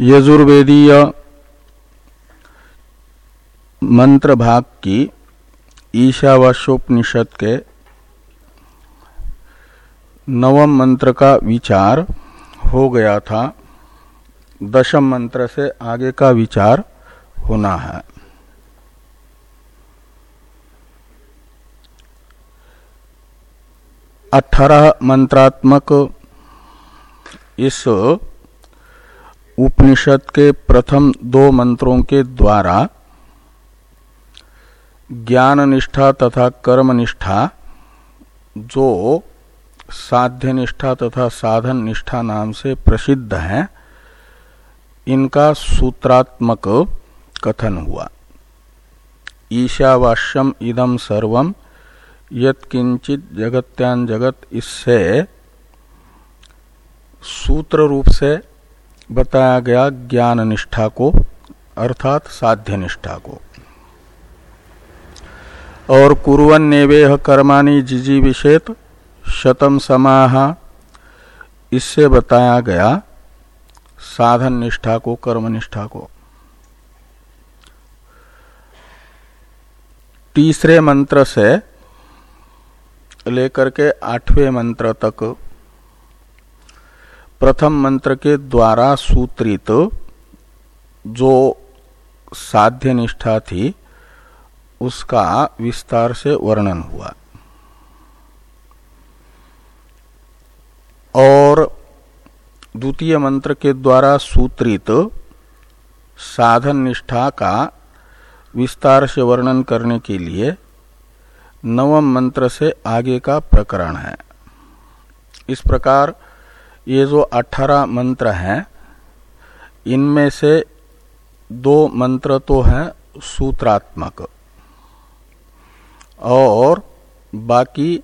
यजुर्वेदीय मंत्र भाग की ईशावास्योपनिषद के नवम मंत्र का विचार हो गया था। दशम मंत्र से आगे का विचार होना है। अठारह मंत्रात्मक इस उपनिषद के प्रथम दो मंत्रों के द्वारा ज्ञान निष्ठा तथा कर्म निष्ठा जो साध्य निष्ठा तथा साधन निष्ठा नाम से प्रसिद्ध है, इनका सूत्रात्मक कथन हुआ। ईशावास्यम इदम सर्वम यत्किंचित जगत्यान जगत इससे सूत्र रूप से बताया गया ज्ञान निष्ठा को, अर्थात साध्य निष्ठा को। और कुरन नेवेह कर्माणी जिजी विषेत शतम समाह। इससे बताया गया साधन निष्ठा को कर्म निष्ठा को। तीसरे मंत्र से लेकर के आठवें मंत्र तक प्रथम मंत्र के द्वारा सूत्रित जो साध्य निष्ठा थी, उसका विस्तार से वर्णन हुआ। और द्वितीय मंत्र के द्वारा सूत्रित साधन निष्ठा का विस्तार से वर्णन करने के लिए नवम मंत्र से आगे का प्रकरण है। इस प्रकार ये जो अठारह मंत्र हैं, इनमें से दो मंत्र तो हैं सूत्रात्मक। और बाकी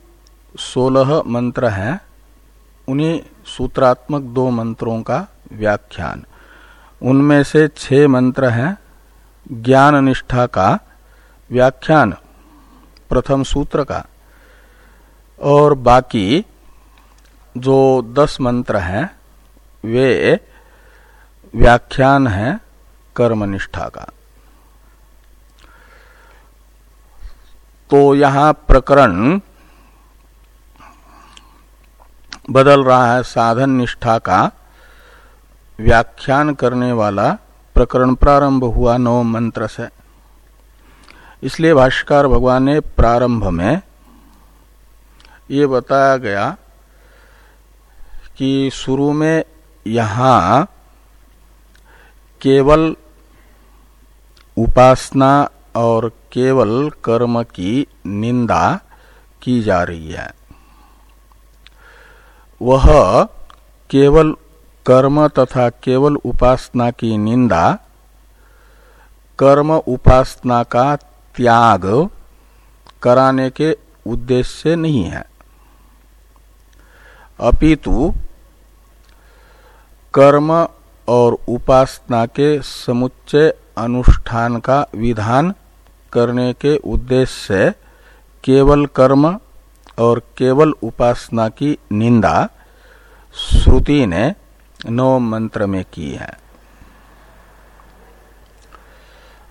सोलह मंत्र हैं, उन्हीं सूत्रात्मक दो मंत्रों का व्याख्यान। उनमें से छह मंत्र हैं ज्ञान निष्ठा का व्याख्यान, प्रथम सूत्र का। और बाकी जो दस मंत्र हैं, वे व्याख्यान है कर्मनिष्ठा का। तो यहाँ प्रकरण बदल रहा है, साधन निष्ठा का व्याख्यान करने वाला प्रकरण प्रारंभ हुआ नव मंत्र से। इसलिए भाष्कर भगवान ने प्रारंभ में ये बताया गया कि शुरू में यहाँ केवल उपासना और केवल कर्म की निंदा की जा रही है। वह केवल कर्म तथा केवल उपासना की निंदा, कर्म उपासना का त्याग कराने के उद्देश्य से नहीं है। अपितु कर्म और उपासना के समुच्चय अनुष्ठान का विधान करने के उद्देश्य से केवल कर्म और केवल उपासना की निंदा श्रुति ने नव मंत्र में की है।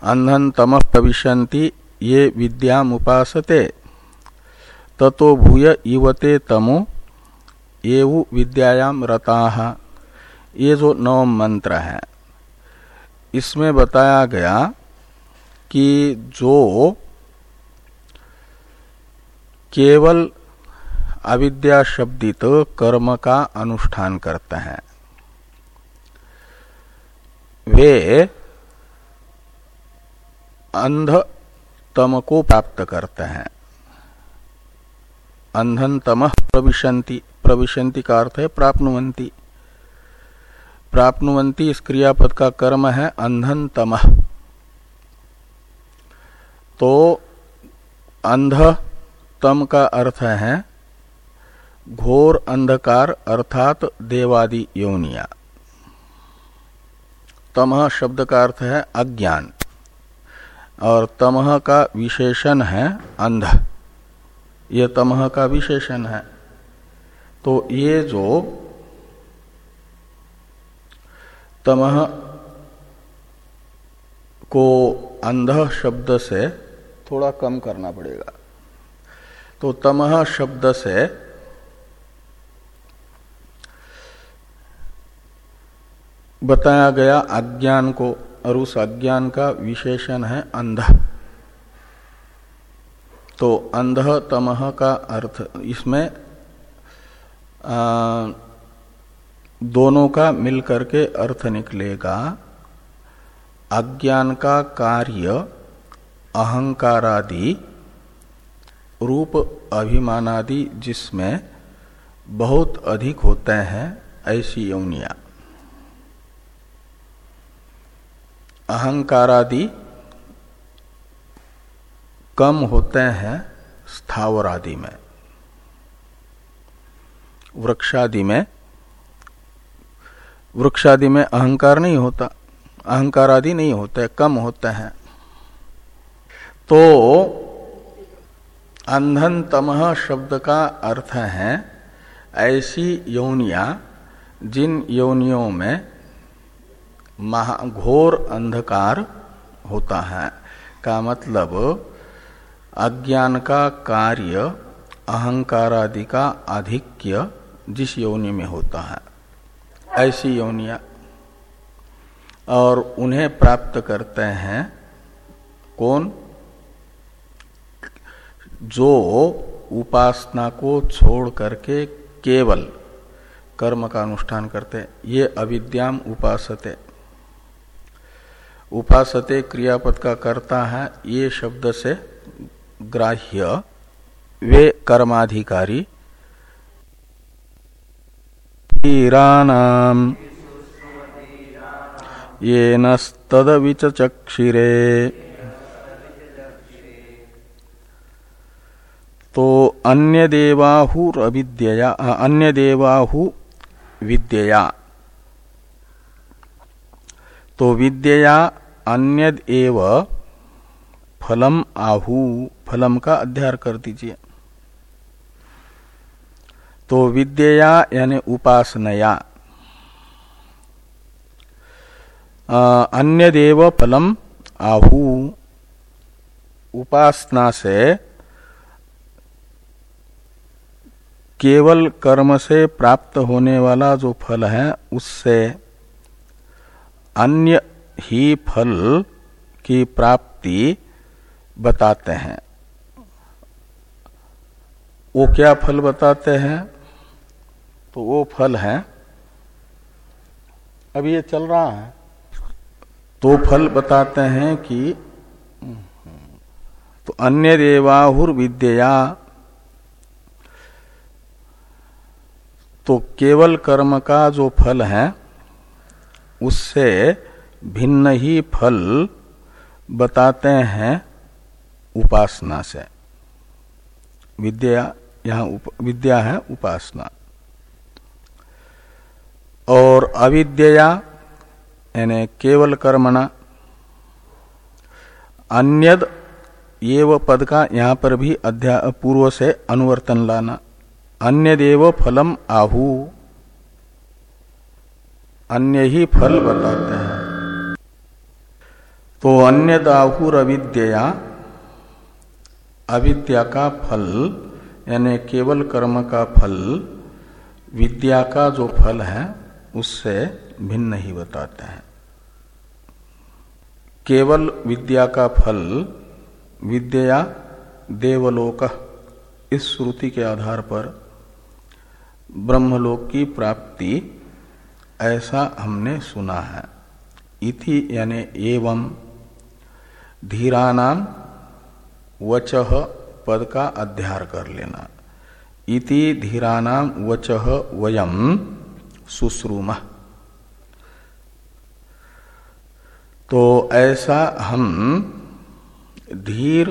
अंधन तम प्रविशंति ये विद्या उपासते ततो भूय इवते तमो एवु विद्यायाम रता। ये जो नवम मंत्र है, इसमें बताया गया कि जो केवल अविद्या शब्दित कर्म का अनुष्ठान करते हैं, वे अंध तम को प्राप्त करते हैं। अंधन तम प्रविशंति प्रविशंति का अर्थ है प्राप्नुवंती प्राप्नुवंती इस क्रियापद का कर्म है अंधन तम तो अंध तम का अर्थ है घोर अंधकार अर्थात देवादि योनिया। तमह शब्द का अर्थ है अज्ञान। और तमह का विशेषण है अंध। यह तमह का विशेषण है। तो ये जो तमह को अंध शब्द से थोड़ा कम करना पड़ेगा। तो तमह शब्द से बताया गया अज्ञान को, और उस अज्ञान का विशेषण है अंध। तो अंध तमह का अर्थ, इसमें दोनों का मिलकर के अर्थ निकलेगा। अज्ञान का कार्य, अहंकारादि, रूप अभिमानादि जिसमें बहुत अधिक होते हैं, ऐसी यौनिया। अहंकारादि कम होते हैं, स्थावर आदि में। वृक्षादि में वृक्षादि में अहंकार नहीं होता अहंकार आदि नहीं होते, कम होते हैं। तो अंधन तमह शब्द का अर्थ है ऐसी योनिया जिन यौनियों में महा घोर अंधकार होता है, का मतलब अज्ञान का कार्य अहंकार आदि का आधिक्य जिस योनि में होता है, ऐसी योनिया, और उन्हें प्राप्त करते हैं कौन? जो उपासना को छोड़ करके केवल कर्म का अनुष्ठान करते ये अविद्याम उपासते। उपासते क्रियापद का करता है, ये शब्द से ग्राह्य, वे कर्माधिकारी ईरानाम ये नस्तद विचक्षिरे तो अन्य देवाहु अविद्या अन्य देवाहु विद्या तो विद्या अन्यद एव फलम आहु, फलम का अध्ययन कर दीजिए। तो विद्या यानी उपासनया। अन्य देव फलम आहु। उपासना से केवल कर्म से प्राप्त होने वाला जो फल है, उससे अन्य ही फल की प्राप्ति बताते हैं। वो क्या फल बताते हैं? तो वो फल है। अब ये चल रहा है। तो फल बताते हैं कि तो अन्य देवाहुर विद्या तो केवल कर्म का जो फल है उससे भिन्न ही फल बताते हैं उपासना से। विद्या यहाँ उप, विद्या है उपासना। और अविद्या यानी केवल कर्मणा, अन्यद ये पद का यहाँ पर भी अध्या, पूर्व से अनुवर्तन लाना। अन्य देव फलम आहु। अन्य ही फल बताते हैं। तो अन्य दाहुर अविद्या अविद्या का फल, यानी केवल कर्म का फल, विद्या का जो फल है उससे भिन्न ही बताते हैं। केवल विद्या का फल, विद्या, देवलोक, इस श्रुति के आधार पर ब्रह्मलोक की प्राप्ति ऐसा हमने सुना है। इति यानी एवं धीरानाम वच पद का अध्यार कर लेना। इति धीरानाम वच वयम सुश्रुम। तो ऐसा हम धीर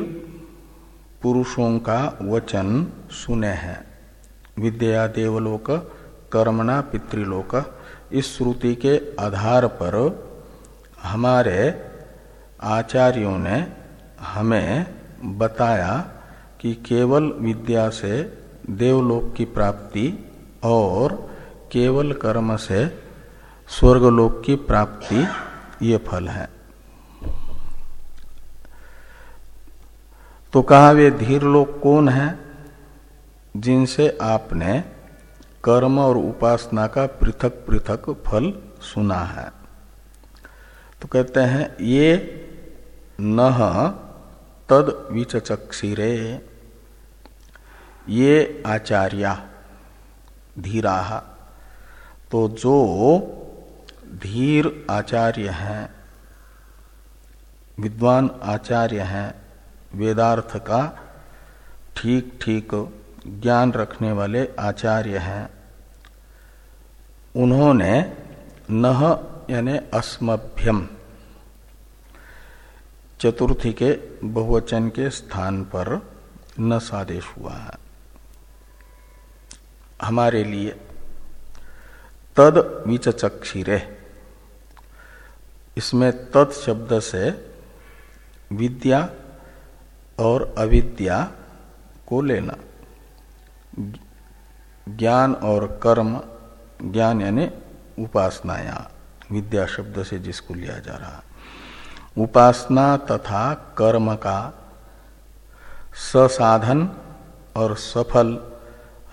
पुरुषों का वचन सुने हैं। विद्या देवलोक, कर्मणा पितृलोक, इस श्रुति के आधार पर हमारे आचार्यों ने हमें बताया कि केवल विद्या से देवलोक की प्राप्ति और केवल कर्म से स्वर्गलोक की प्राप्ति ये फल है। तो कहा वे धीर लोग कौन है जिनसे आपने कर्म और उपासना का पृथक पृथक फल सुना है? तो कहते हैं, ये न तद विचक्षिरे ये आचार्य, धीरा। तो जो धीर आचार्य हैं, विद्वान आचार्य हैं, वेदार्थ का ठीक ठीक ज्ञान रखने वाले आचार्य हैं, उन्होंने नह यानी अस्मभ्यम चतुर्थी के बहुवचन के स्थान पर न सादेश हुआ है। हमारे लिए तद विचक्षिरे इसमें तत् शब्द से विद्या और अविद्या को लेना। ज्ञान और कर्म, ज्ञान यानी उपासनाया, विद्या शब्द से जिसको लिया जा रहा। उपासना तथा कर्म का ससाधन और सफल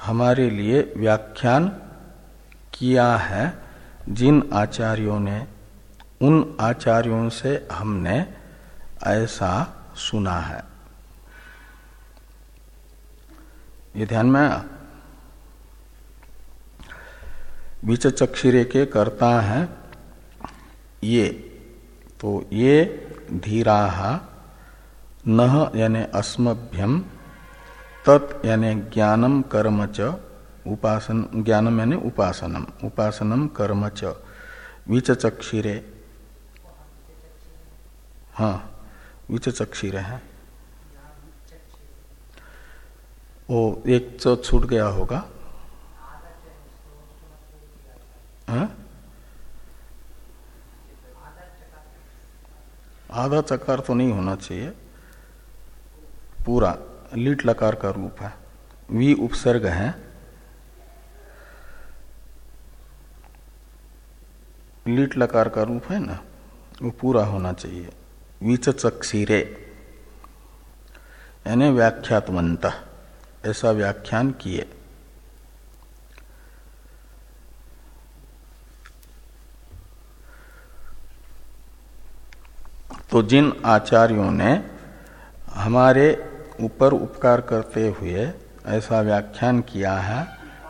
हमारे लिए व्याख्यान किया है, जिन आचार्यों ने, उन आचार्यों से हमने ऐसा सुना है। ये ध्यान में आया विचक्षिरे के करता है ये तो ये धीरा न यानी अस्मभ्यम तत् यानी ज्ञानम कर्म च उपासन, ज्ञानम यानी उपासनम। उपासनम कर्म च। विचक्षिरे हाँ विचक्षिरे है। वो एक च छूट गया होगा। हाँ? आधा चकार तो नहीं होना चाहिए। पूरा, लीट लकार का रूप है। वी उपसर्ग है। लीट लकार का रूप है ना, वो पूरा होना चाहिए। विच चक्षीरे यानी व्याख्यातवंत ऐसा व्याख्यान किए। तो जिन आचार्यों ने हमारे ऊपर उपकार करते हुए ऐसा व्याख्यान किया है,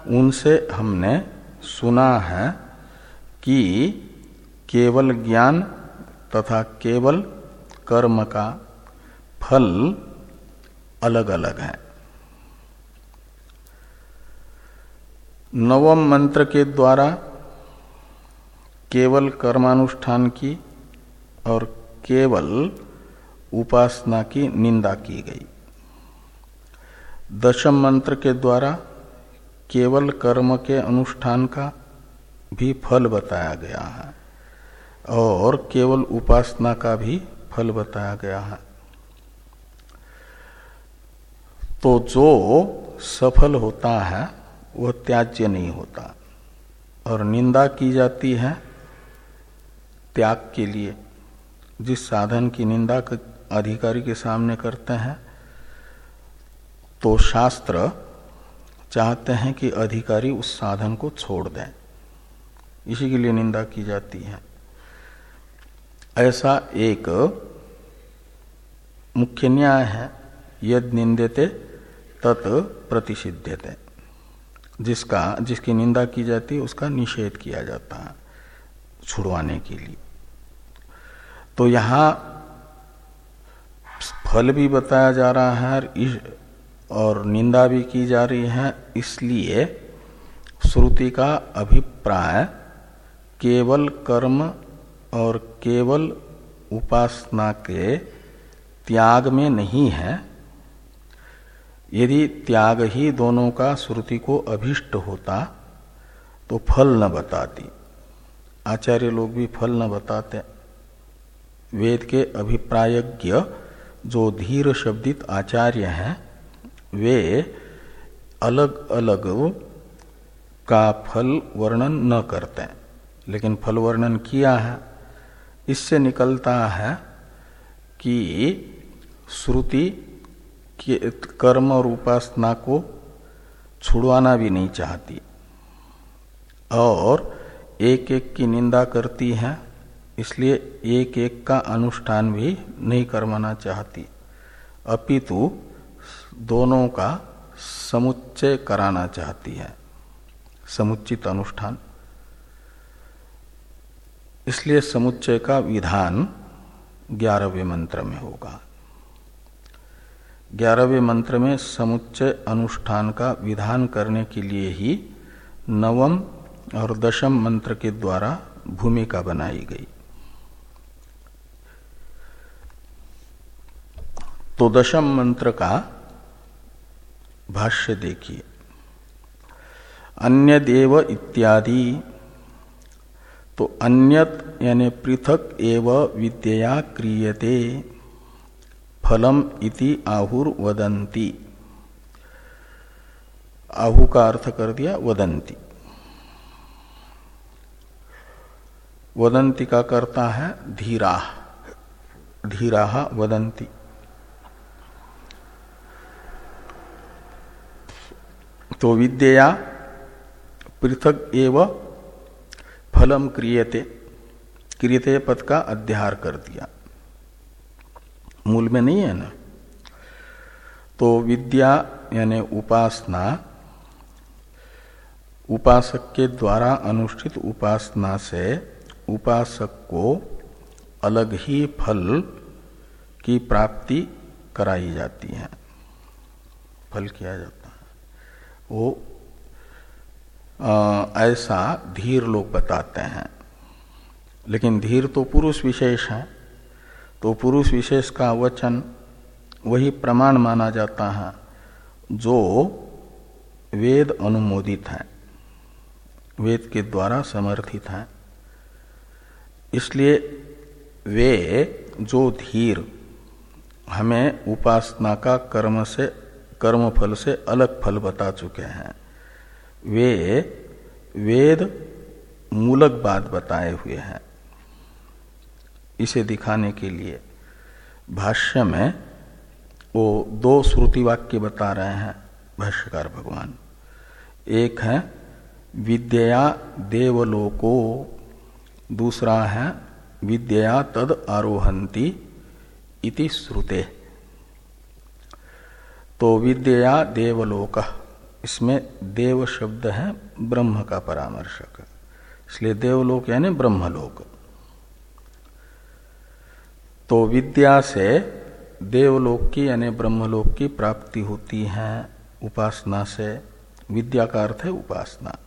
उनसे हमने सुना है कि केवल ज्ञान तथा केवल कर्म का फल अलग अलग है। नवम मंत्र के द्वारा केवल कर्मानुष्ठान की और केवल उपासना की निंदा की गई। दशम मंत्र के द्वारा केवल कर्म के अनुष्ठान का भी फल बताया गया है। और केवल उपासना का भी फल बताया गया है। तो जो सफल होता है, वह त्याज्य नहीं होता। और निंदा की जाती है त्याग के लिए। जिस साधन की निंदा अधिकारी के सामने करते हैं तो शास्त्र चाहते हैं कि अधिकारी उस साधन को छोड़ दें। इसी के लिए निंदा की जाती है। ऐसा एक मुख्य न्याय है, यद निंदते, तत् प्रतिषिध्यते। जिसका, जिसकी निंदा की जाती है, उसका निषेध किया जाता है छुड़वाने के लिए। तो यहाँ फल भी बताया जा रहा है और निंदा भी की जा रही है, इसलिए श्रुति का अभिप्राय केवल कर्म और केवल उपासना के त्याग में नहीं है। यदि त्याग ही दोनों का श्रुति को अभिष्ट होता तो फल न बताती। आचार्य लोग भी फल न बताते। वेद के अभिप्रायज्ञ जो धीर शब्दित आचार्य हैं, वे अलग अलग का फल वर्णन न करते। लेकिन फल वर्णन किया है। इससे निकलता है कि श्रुति के कर्म और उपासना को छुड़वाना भी नहीं चाहती। और एक एक की निंदा करती है, इसलिए एक एक का अनुष्ठान भी नहीं करवाना चाहती। अपितु दोनों का समुच्चय कराना चाहती है। समुचित अनुष्ठान। इसलिए समुच्चय का विधान ग्यारहवें मंत्र में होगा। ग्यारहवें मंत्र में समुच्चय अनुष्ठान का विधान करने के लिए ही नवम और दशम मंत्र के द्वारा भूमिका बनाई गई। तो दशम मंत्र का भाष्य देखिए। अन्य देव इत्यादि तो अन्यत, यानी पृथक एव विद्या क्रियते। फलम इति आहुर वदंती आहु का अर्थ कर दिया वदंती वदंती का करता है धीरा। धीरा वदंती तो विद्या पृथक एव फलम क्रियते क्रियते पद का अध्यार कर दिया। मूल में नहीं है ना? तो विद्या यानी उपासना उपासक के द्वारा अनुष्ठित उपासना से उपासक को अलग ही फल की प्राप्ति कराई जाती है। फल किया जाता है। वो आ, ऐसा धीर लोग बताते हैं। लेकिन धीर तो पुरुष विशेष है। तो पुरुष विशेष का वचन वही प्रमाण माना जाता है, जो वेद अनुमोदित है। वेद के द्वारा समर्थित है। इसलिए वे जो धीर हमें उपासना का कर्म से कर्म फल से अलग फल बता चुके हैं, वे वेद मूलक बात बताए हुए हैं। इसे दिखाने के लिए भाष्य में वो दो श्रुति वाक्य बता रहे हैं, भाष्यकार भगवान। एक है विद्या देवलोको, दूसरा है विद्या तद आरोहंती इति श्रुते। तो विद्या देवलोक इसमें देव शब्द है ब्रह्म का परामर्शक। इसलिए देवलोक यानी ब्रह्मलोक। तो विद्या से देवलोक की यानी ब्रह्मलोक की प्राप्ति होती है उपासना से। विद्या का अर्थ है उपासना।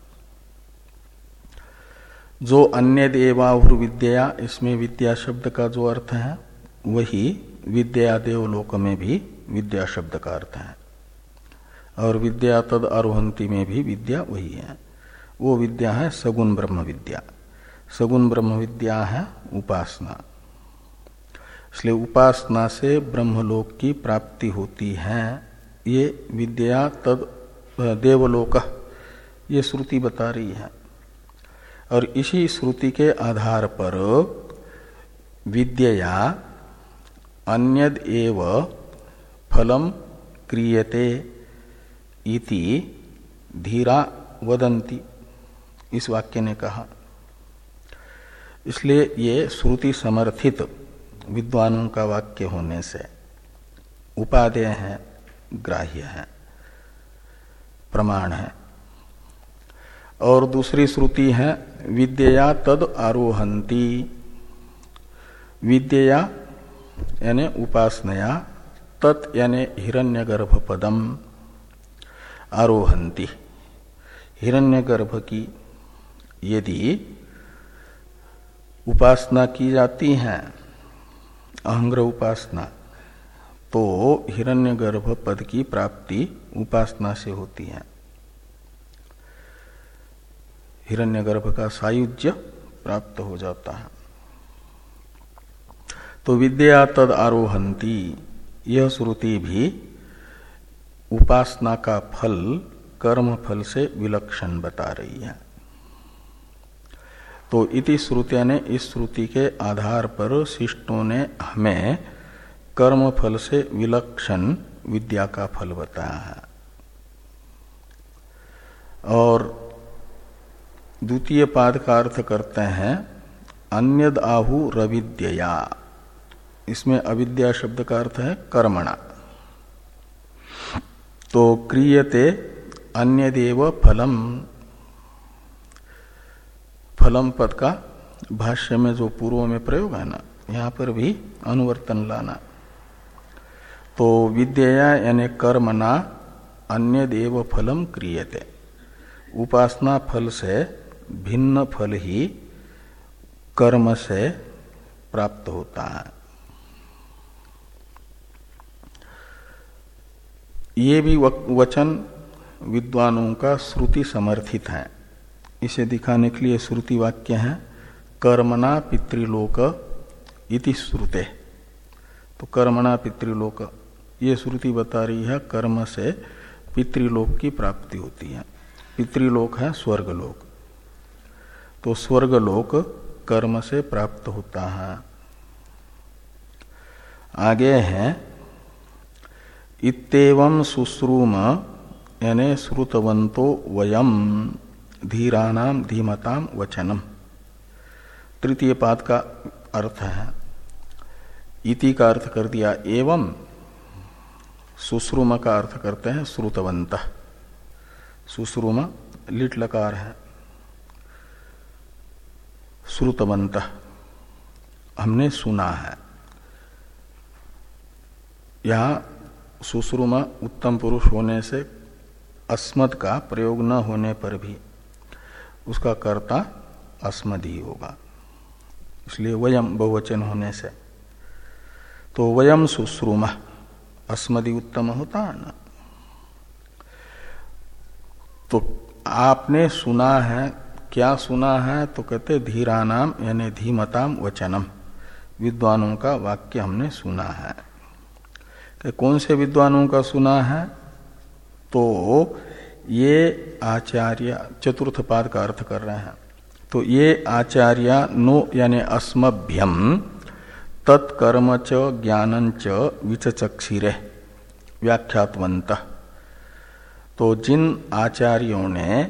जो अन्य देवाहुर विद्या इसमें विद्या शब्द का जो अर्थ है, वही विद्या देवलोक में भी विद्या शब्द का अर्थ है। और विद्या तद अरोहंती में भी विद्या वही है। वो विद्या है सगुण ब्रह्म विद्या। सगुण ब्रह्म विद्या है उपासना। इसलिए उपासना से ब्रह्मलोक की प्राप्ति होती है। ये विद्या तद देवलोक, ये श्रुति बता रही है। और इसी श्रुति के आधार पर विद्या अन्यद एव फलम क्रियते। इति धीरा वदंती इस वाक्य ने कहा। इसलिए ये श्रुति समर्थित विद्वानों का वाक्य होने से उपादेय है, ग्राह्य है, प्रमाण है। और दूसरी श्रुति है विद्या तद आरोहंती विद्या यानी उपासनया, तत् यानी हिरण्यगर्भ पदम आरोहंती हिरण्यगर्भ की यदि उपासना की जाती है, अहंग्र उपासना तो हिरण्यगर्भ पद की प्राप्ति उपासना से होती है। हिरण्यगर्भ का सायुज्य प्राप्त हो जाता है। तो विद्या तद आरोहंती यह श्रुति भी उपासना का फल कर्म फल से विलक्षण बता रही है। तो इति श्रुतिया ने इस श्रुति के आधार पर शिष्टों ने हमें कर्म फल से विलक्षण विद्या का फल बताया है। और द्वितीय पाद का अर्थ करते हैं अन्यद आहु रविद्या इसमें अविद्या शब्द का अर्थ है कर्मणा। तो क्रियते अन्य देव फलम। फलम पद का भाष्य में जो पूर्व में प्रयोग है ना, यहाँ पर भी अनुवर्तन लाना। तो विद्या यानी कर्मना अन्य देव फलम क्रियते। उपासना फल से भिन्न फल ही कर्म से प्राप्त होता है। ये भी वचन विद्वानों का श्रुति समर्थित है। इसे दिखाने के लिए श्रुति वाक्य है, कर्मणा पितृलोक इति श्रुते। तो कर्मणा पितृलोक, ये श्रुति बता रही है, कर्म से पितृलोक की प्राप्ति होती है। पितृलोक है स्वर्गलोक। तो स्वर्गलोक कर्म से प्राप्त होता है। आगे है इतम सुश्रूम, यानी श्रुतवंतो वयम धीराणाम धीमताम वचनम। तृतीय पाद का अर्थ है। इति का अर्थ कर दिया, एवं सुश्रुम का अर्थ करते हैं श्रुतवंत। सुश्रुम लिट लकार है। श्रुतवंत हमने सुना है। यहाँ सुश्रुम उत्तम पुरुष होने से अस्मद का प्रयोग न होने पर भी उसका कर्ता अस्मद ही होगा। इसलिए वयम बहुवचन होने से। तो वयम सुश्रुम, अस्मदि उत्तम होता है ना? तो आपने सुना है, क्या सुना है? तो कहते धीरा नाम यानी धीमताम वचनम। विद्वानों का वाक्य हमने सुना है। कि कौन से विद्वानों का सुना है? तो ये आचार्य चतुर्थ पाद का अर्थ कर रहे हैं। तो ये आचार्य नो यानी अस्मभ्यम तत्कर्म च ज्ञान च विचक्षिरे व्याख्यातवंत। तो जिन आचार्यों ने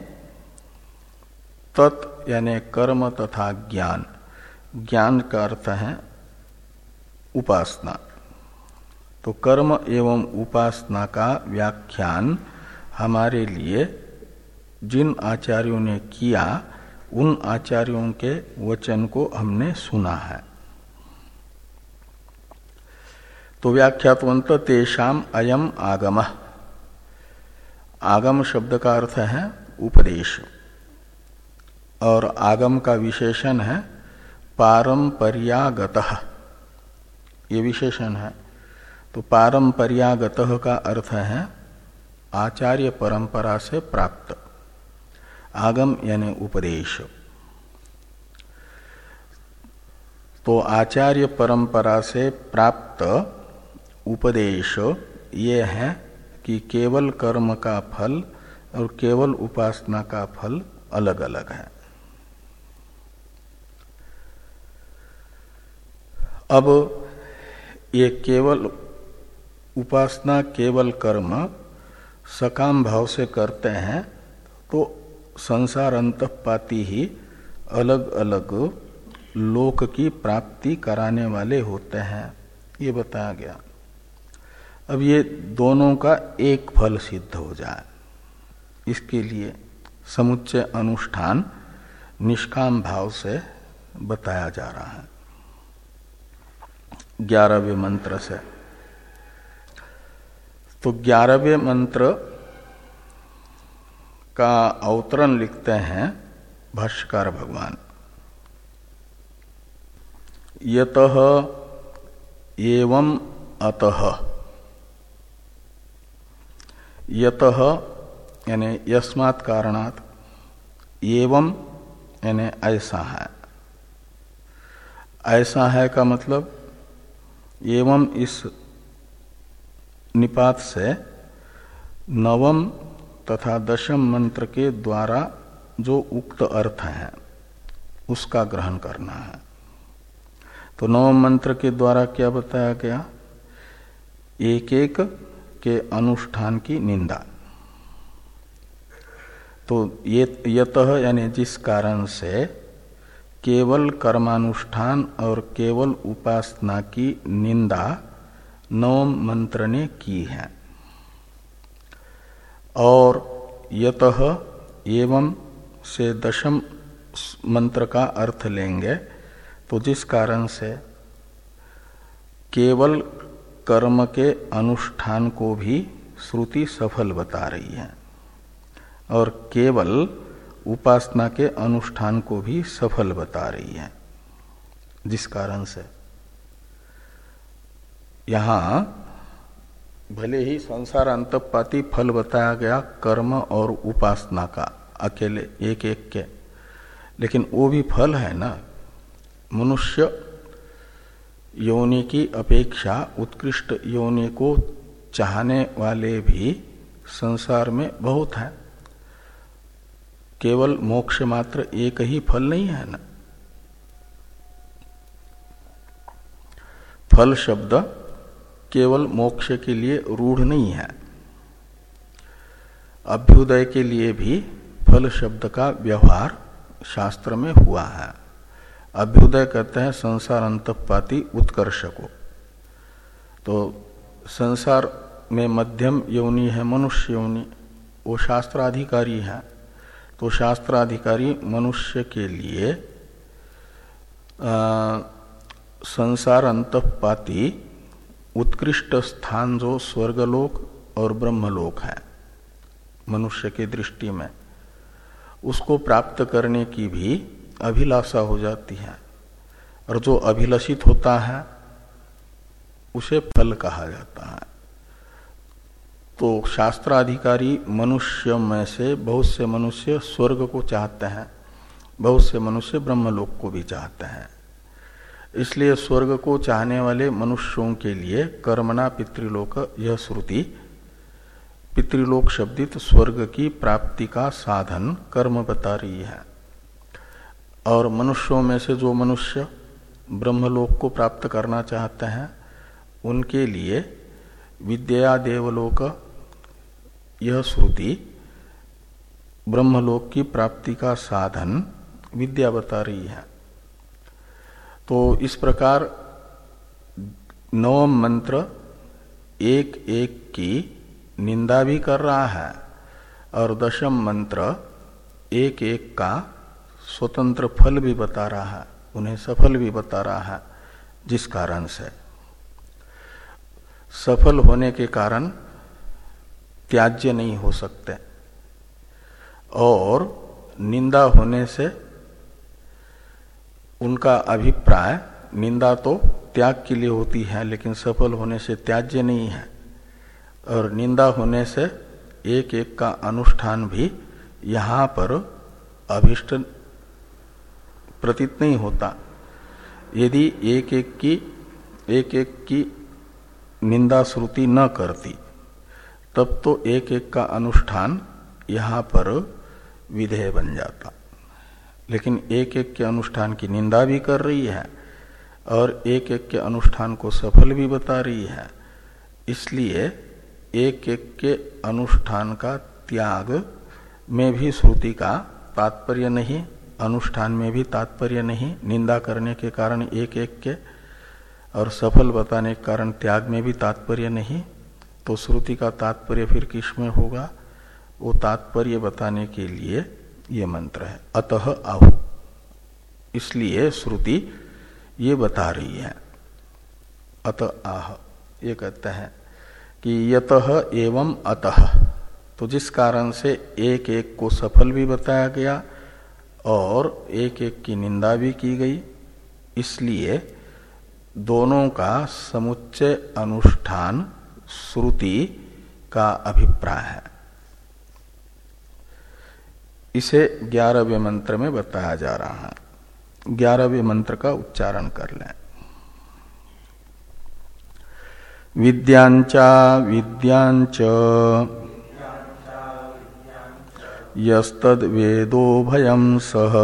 तत् यानी कर्म तथा ज्ञान ज्ञान का अर्थ है उपासना। तो कर्म एवं उपासना का व्याख्यान हमारे लिए जिन आचार्यों ने किया, उन आचार्यों के वचन को हमने सुना है। तो व्याख्यातवंत तेषाम अयम आगम। आगम शब्द का अर्थ है उपदेश। और आगम का विशेषण है पारंपरियागत। ये विशेषण है। तो पारंपरियागत का अर्थ है आचार्य परंपरा से प्राप्त। आगम यानी उपदेश। तो आचार्य परंपरा से प्राप्त उपदेश ये है कि केवल कर्म का फल और केवल उपासना का फल अलग अलग है। अब ये केवल उपासना केवल कर्म सकाम भाव से करते हैं तो संसार अंतपाती ही अलग अलग लोक की प्राप्ति कराने वाले होते हैं। ये बताया गया। अब ये दोनों का एक फल सिद्ध हो जाए। इसके लिए समुच्चय अनुष्ठान निष्काम भाव से बताया जा रहा है। ग्यारहवें मंत्र से तो ग्यारहवें मंत्र का अवतरण लिखते हैं भाष्यकार भगवान। यत एवं अतः। यत यानी यस्मात् कारणात एवं यानी ऐसा है। ऐसा है का मतलब एवं इस निपात से नवम तथा दशम मंत्र के द्वारा जो उक्त अर्थ है, उसका ग्रहण करना है। तो नवम मंत्र के द्वारा क्या बताया गया? एक एक के अनुष्ठान की निंदा। तो ये, यत यानी जिस कारण से केवल कर्मानुष्ठान और केवल उपासना की निंदा नवम मंत्र ने की है। और यत एवं से दशम मंत्र का अर्थ लेंगे तो जिस कारण से केवल कर्म के अनुष्ठान को भी श्रुति सफल बता रही है, और केवल उपासना के अनुष्ठान को भी सफल बता रही है, जिस कारण से। यहाँ भले ही संसार अंतपाती फल बताया गया कर्म और उपासना का, अकेले एक एक के, लेकिन वो भी फल है ना? मनुष्य योनि की अपेक्षा उत्कृष्ट योनि को चाहने वाले भी संसार में बहुत हैं। केवल मोक्ष मात्र एक ही फल नहीं है ना? फल शब्द केवल मोक्ष के लिए रूढ़ नहीं है। अभ्युदय के लिए भी फल शब्द का व्यवहार शास्त्र में हुआ है। अभ्युदय कहते हैं संसार अंतपाती उत्कर्ष को तो संसार में मध्यम यौनी है मनुष्य यौनी वो शास्त्राधिकारी है। तो शास्त्राधिकारी मनुष्य के लिए आ, संसार अंतपाती उत्कृष्ट स्थान जो स्वर्गलोक और ब्रह्मलोक है, मनुष्य की दृष्टि में, उसको प्राप्त करने की भी अभिलाषा हो जाती है। और जो अभिलषित होता है, उसे फल कहा जाता है। तो शास्त्राधिकारी मनुष्य में से बहुत से मनुष्य स्वर्ग को चाहते हैं, बहुत से मनुष्य ब्रह्मलोक को भी चाहते हैं। इसलिए स्वर्ग को चाहने वाले मनुष्यों के लिए कर्मणा पितृलोक यह श्रुति। पितृलोक शब्दित स्वर्ग की प्राप्ति का साधन कर्म बता रही है। और मनुष्यों में से जो मनुष्य ब्रह्मलोक को प्राप्त करना चाहते हैं, उनके लिए विद्या देवलोक यह श्रुति ब्रह्मलोक की प्राप्ति का साधन विद्या बता रही है। तो इस प्रकार नवम मंत्र एक एक की निंदा भी कर रहा है और दशम मंत्र एक एक का स्वतंत्र फल भी बता रहा है, उन्हें सफल भी बता रहा है, जिस कारण से। सफल होने के कारण त्याज्य नहीं हो सकते। और निंदा होने से उनका अभिप्राय, निंदा तो त्याग के लिए होती है, लेकिन सफल होने से त्याज्य नहीं है। और निंदा होने से एक एक का अनुष्ठान भी यहाँ पर अभिष्ट प्रतीत नहीं होता। यदि एक एक की एक एक की निंदा श्रुति न करती, तब तो एक एक का अनुष्ठान यहाँ पर विधेय बन जाता। लेकिन एक एक के अनुष्ठान की निंदा भी कर रही है और एक एक के अनुष्ठान को सफल भी बता रही है। इसलिए एक एक के अनुष्ठान का त्याग में भी श्रुति का तात्पर्य नहीं, अनुष्ठान में भी तात्पर्य नहीं। निंदा करने के कारण एक एक के और सफल बताने के कारण त्याग में भी तात्पर्य नहीं। तो श्रुति का तात्पर्य फिर किसमें होगा? वो तात्पर्य बताने के लिए ये मंत्र है। अतः आहु इसलिए श्रुति ये बता रही है। अत आह, ये कहते हैं कि यत एवं अतः। तो जिस कारण से एक एक को सफल भी बताया गया और एक एक की निंदा भी की गई, इसलिए दोनों का समुच्चय अनुष्ठान श्रुति का अभिप्राय है। इसे ग्यारहवें मंत्र में बताया जा रहा है। ग्यारहवें मंत्र का उच्चारण कर लें। विद्यांचा विद्यांच। यस्तद्वेदो भयम सह।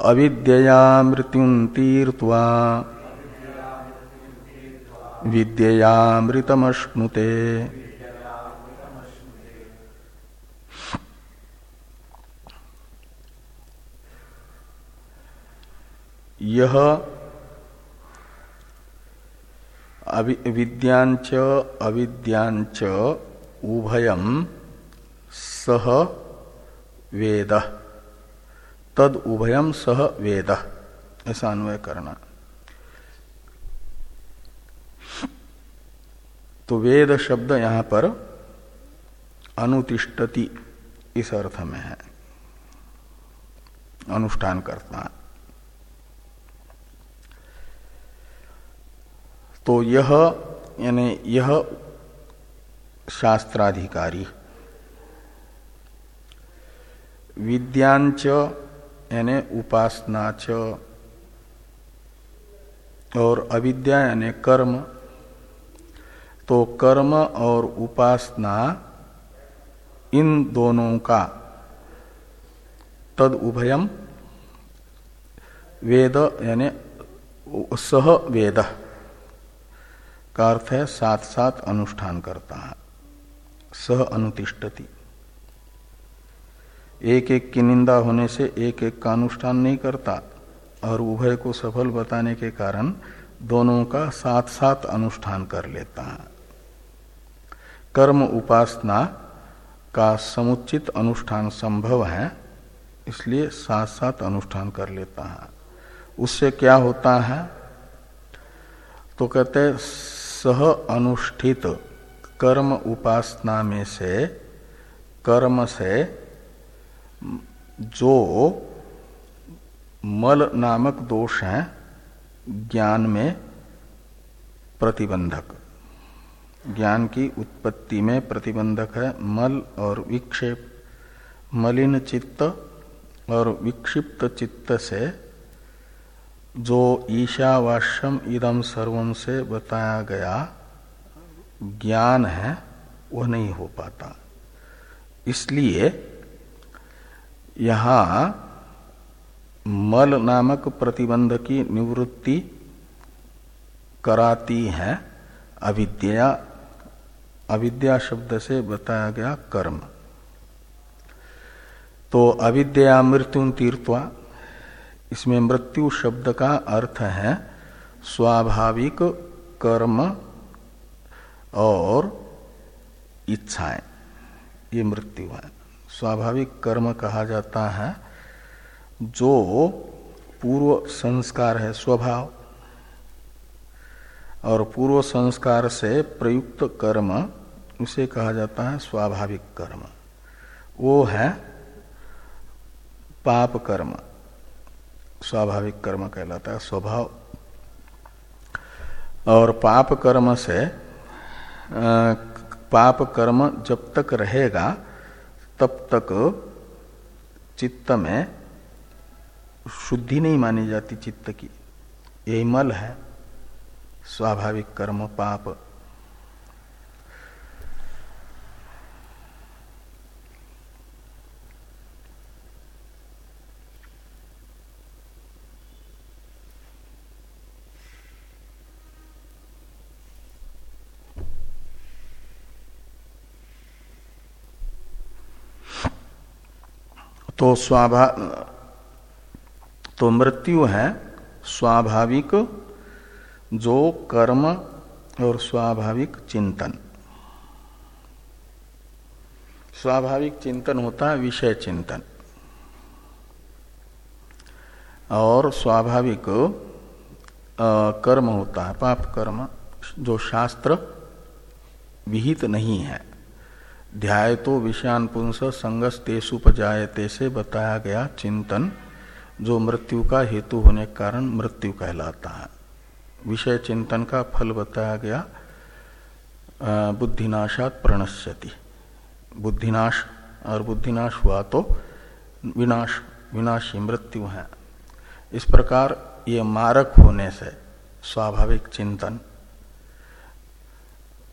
अविद्या मृत्यु तीर्वा विद्ययामृतमश्नुते यह विद्यांच अविद्यांच उभयम सह वेद। तद उभयम सह वेद। ऐसा अन्वय करना। तो वेद शब्द यहाँ पर अनुतिष्ठति इस अर्थ में है। अनुष्ठान करता है। तो यह, यानी यह शास्त्राधिकारी। विद्यांच, यानी उपासनाच, और अविद्या, यानी कर्म। तो कर्म और उपासना, इन दोनों का तद उभयम वेद, यानी सह वेद। का अर्थ है साथ साथ अनुष्ठान करता है। सह अनुतिष्ठति। एक एक की निंदा होने से एक एक का अनुष्ठान नहीं करता और उभय को सफल बताने के कारण दोनों का साथ साथ अनुष्ठान कर लेता है। कर्म उपासना का समुचित अनुष्ठान संभव है, इसलिए साथ साथ अनुष्ठान कर लेता है। उससे क्या होता है? तो कहते सह अनुष्ठित कर्म उपासना में से, कर्म से जो मल नामक दोष है, ज्ञान में प्रतिबंधक। ज्ञान की उत्पत्ति में प्रतिबंधक है मल और विक्षेप। मलिन चित्त और विक्षिप्त चित्त से जो ईशावाश्यम इदम सर्वम से बताया गया ज्ञान है, वह नहीं हो पाता। इसलिए यहाँ मल नामक प्रतिबंध की निवृत्ति कराती है, अविद्या अविद्या शब्द से बताया गया कर्म। तो अविद्या मृत्यु तीर्थवा इसमें मृत्यु शब्द का अर्थ है स्वाभाविक कर्म और इच्छाएँ। ये मृत्यु है। स्वाभाविक कर्म कहा जाता है, जो पूर्व संस्कार है, स्वभाव। और पूर्व संस्कार से प्रयुक्त कर्म उसे कहा जाता है स्वाभाविक कर्म। वो है पाप कर्म। स्वाभाविक कर्म कहलाता है, स्वभाव। और पाप कर्म से पाप कर्म जब तक रहेगा, तब तक चित्त में शुद्धि नहीं मानी जाती, चित्त की। यही मल है। स्वाभाविक कर्म, पाप। तो स्वाभा तो मृत्यु है स्वाभाविक, जो कर्म और स्वाभाविक चिंतन। स्वाभाविक चिंतन होता है विषय चिंतन। और स्वाभाविक कर्म होता है, पाप कर्म, जो शास्त्र विहित नहीं है। ध्याय तो विषयान पुंस संगस तेसुपजायते से बताया गया चिंतन, जो मृत्यु का हेतु होने के कारण मृत्यु कहलाता है। विषय चिंतन का फल बताया गया बुद्धिनाशात प्रणश्यति। बुद्धिनाश और बुद्धिनाश हुआ तो विनाश, विनाशी मृत्यु है। इस प्रकार ये मारक होने से स्वाभाविक चिंतन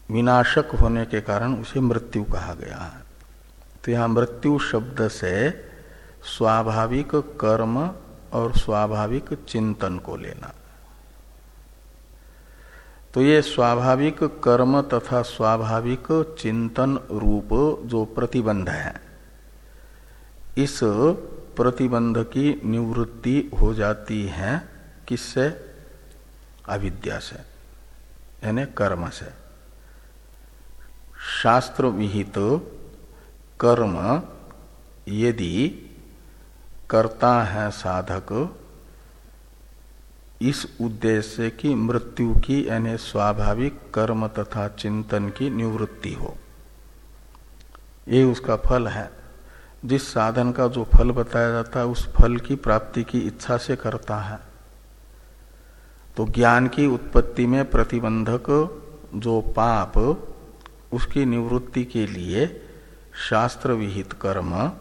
विनाशक होने के कारण उसे मृत्यु कहा गया है। तो यहाँ मृत्यु शब्द से स्वाभाविक कर्म और स्वाभाविक चिंतन को लेना। तो ये स्वाभाविक कर्म तथा स्वाभाविक चिंतन रूप जो प्रतिबंध है, इस प्रतिबंध की निवृत्ति हो जाती है किससे? अविद्या से, यानी कर्म से। शास्त्र विहित कर्म यदि करता है साधक, इस उद्देश्य की मृत्यु की, यानी स्वाभाविक कर्म तथा चिंतन की निवृत्ति हो। ये उसका फल है। जिस साधन का जो फल बताया जाता है, उस फल की प्राप्ति की इच्छा से करता है। तो ज्ञान की उत्पत्ति में प्रतिबंधक जो पाप उसकी निवृत्ति के लिए शास्त्र विहित कर्म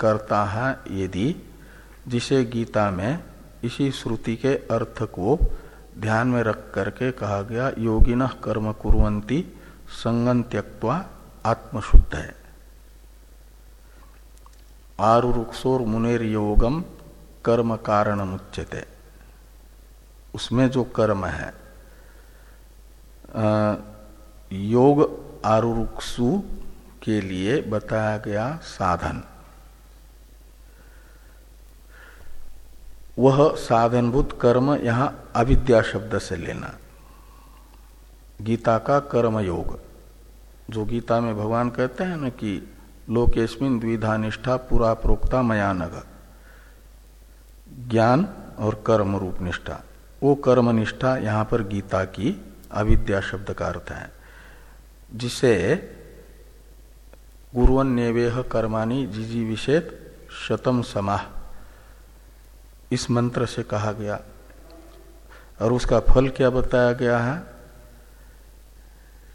करता है यदि जिसे गीता में इसी श्रुति के अर्थ को ध्यान में रख करके कहा गया योगिन कर्म कुरंती संगन त्यक्वा आत्मशुद्ध है। आरुरुक्षोर मुनेर योगम कर्म कारण उच्चते उसमें जो कर्म है आ, योग आरुरुक्षु के लिए बताया गया साधन। वह साधनभूत कर्म यहाँ अविद्या शब्द से लेना। गीता का कर्म योग जो गीता में भगवान कहते हैं ना कि, लोकेस्मिन द्विधा निष्ठा पूरा प्रोक्ता मया नग। ज्ञान और कर्म रूप निष्ठा, वो कर्म निष्ठा यहाँ पर गीता की अविद्या शब्द का अर्थ है। जिसे गुरुवन नेवेह कर्माणी जिजी विषेत शतम समाह। इस मंत्र से कहा गया। और उसका फल क्या बताया गया है?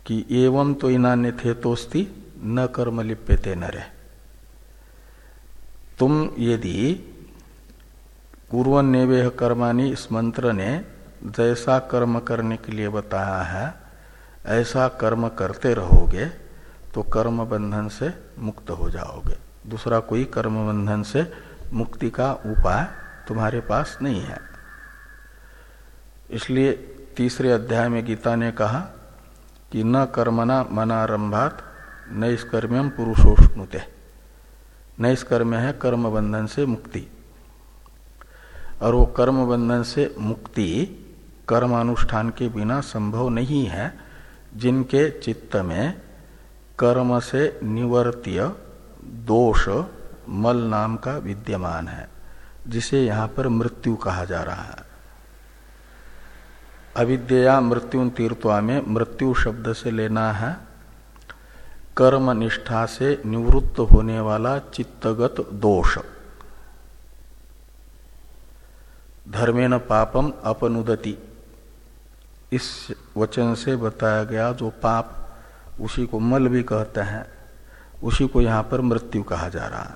कि एवं तो इनान्य थे तोस्ती न कर्म लिप्यते नरे। तुम यदि कुरन नेवेह कर्माणी इस मंत्र ने जैसा कर्म करने के लिए बताया है ऐसा कर्म करते रहोगे तो कर्म बंधन से मुक्त हो जाओगे। दूसरा कोई कर्म बंधन से मुक्ति का उपाय तुम्हारे पास नहीं है। इसलिए तीसरे अध्याय में गीता ने कहा कि न कर्मना मनारंभात नैष्कर्म्यम पुरुषोष्णुते। नैष्कर्म्य है कर्म बंधन से मुक्ति। और वो कर्म बंधन से मुक्ति कर्म अनुष्ठान के बिना संभव नहीं है। जिनके चित्त में कर्म से निवर्त्य दोष मल नाम का विद्यमान है, जिसे यहाँ पर मृत्यु कहा जा रहा है। अविद्या मृत्यु तीर्थवा में मृत्यु शब्द से लेना है। कर्म निष्ठा से निवृत्त होने वाला चित्तगत दोष। धर्मेण पापम अपनुदति। इस वचन से बताया गया जो पाप उसी को मल भी कहते हैं, उसी को यहाँ पर मृत्यु कहा जा रहा है।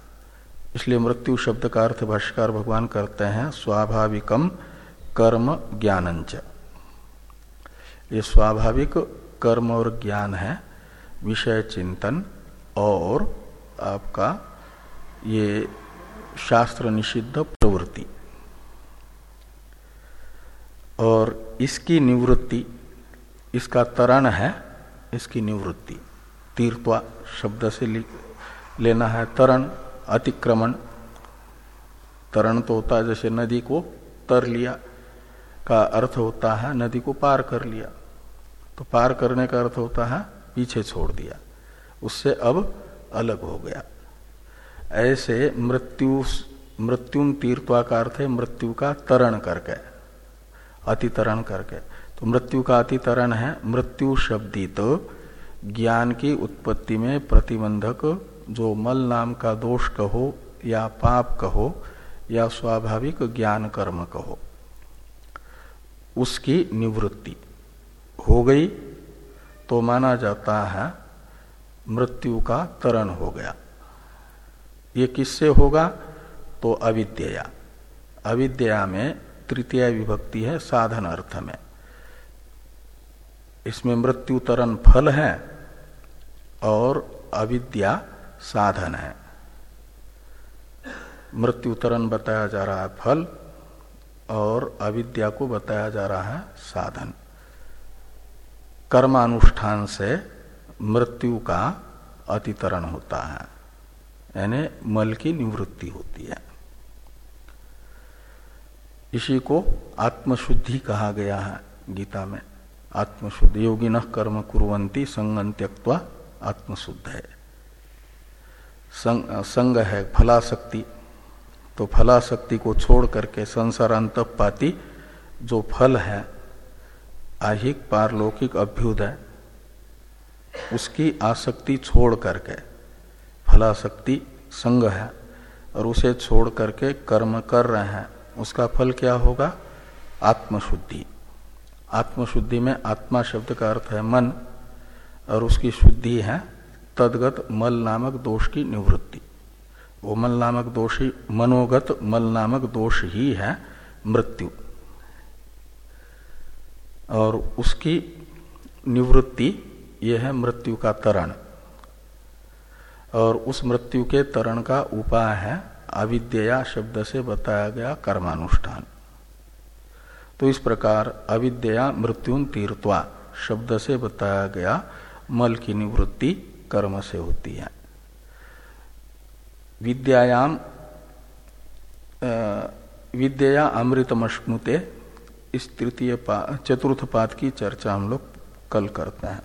इसलिए मृत्यु शब्द का अर्थ भाष्कर भगवान करते हैं, स्वाभाविकम कर्म ज्ञानंच ये स्वाभाविक कर्म और ज्ञान है, विषय चिंतन और आपका ये शास्त्र निषिद्ध प्रवृत्ति। और इसकी निवृत्ति, इसका तरण है इसकी निवृत्ति। तीर्थवा शब्द से लेना है तरण, अतिक्रमण। तरण तो होता है जैसे नदी को तर लिया का अर्थ होता है नदी को पार कर लिया। तो पार करने का अर्थ होता है पीछे छोड़ दिया। उससे अब अलग हो गया। ऐसे मृत्यु मृत्यु तीर्थवा का अर्थ है मृत्यु का तरण करके। अतितरण करके। तो मृत्यु का अतितरण है, मृत्यु शब्दित, ज्ञान की उत्पत्ति में प्रतिबंधक, जो मल नाम का दोष कहो या पाप कहो या स्वाभाविक ज्ञान कर्म कहो, उसकी निवृत्ति हो गई तो माना जाता है मृत्यु का तरण हो गया। ये किससे होगा? तो अविद्या। अविद्या में तृतीय विभक्ति है, साधन अर्थ में। इसमें मृत्यु तरण फल है और अविद्या साधन है। मृत्यु तरण बताया जा रहा है फल और अविद्या को बताया जा रहा है साधन। कर्मानुष्ठान से मृत्यु का अतितरण होता है, यानी मल की निवृत्ति होती है। इसी को आत्मशुद्धि कहा गया है गीता में। आत्मशुद्ध योगी न कर्म कुरंती संगन त्यक्वा आत्मशुद्ध है। संग, संग है फलाशक्ति। तो फलाशक्ति को छोड़ करके संसारांत पाती जो फल है आहिक पारलौकिक अभ्युदय उसकी आसक्ति छोड़ करके फलाशक्ति संग है और उसे छोड़ करके कर्म कर रहे हैं। उसका फल क्या होगा? आत्मशुद्धि। आत्मशुद्धि में आत्मा शब्द का अर्थ है मन, और उसकी शुद्धि है तदगत मल नामक दोष की निवृत्ति। वो मल नामक दोष ही, मनोगत मल नामक दोष ही है मृत्यु। और उसकी निवृत्ति यह है मृत्यु का तरण। और उस मृत्यु के तरण का उपाय है अविद्या शब्द से बताया गया कर्मानुष्ठान। तो इस प्रकार अविद्या मृत्यु तीर्थवा शब्द से बताया गया मल की निवृत्ति कर्म से होती है। विद्यायाम विद्या अमृतमश्नुते इस तृतीय पा, चतुर्थ पाद की चर्चा हम लोग कल करते हैं।